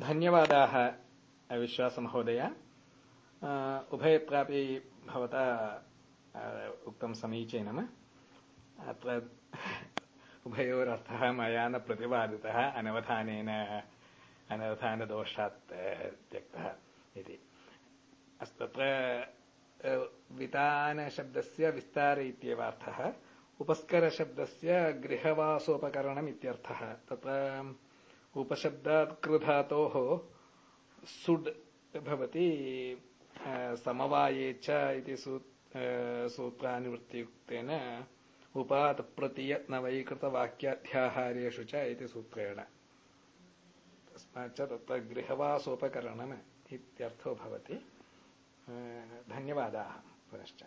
धन्यवादाः विश्वासमहोदय उभयत्रापि भवता उक्तं समीचीनम्। अत्र मया न प्रतिपादितः अनवधानेन, अनवधानदोषात् त्यक्तः इति। अस्तु, तत्र वितानशब्दस्य विस्तार इत्येवार्थः उपस्करशब्दस्य गृहवासोपकरणम् इत्यर्थः। तत्र उपशब्दात् कृधातोः सुड् भवति समवाये च इति सूत्रानुवृत्तियुक्तेन उपातप्रतीयनवैकृतवाक्याध्याहारेषु च इति सूत्रेण। तस्माच्च तत्र गृहवासोपकरणम् इत्यर्थो भवति। धन्यवादाः पुनश्च।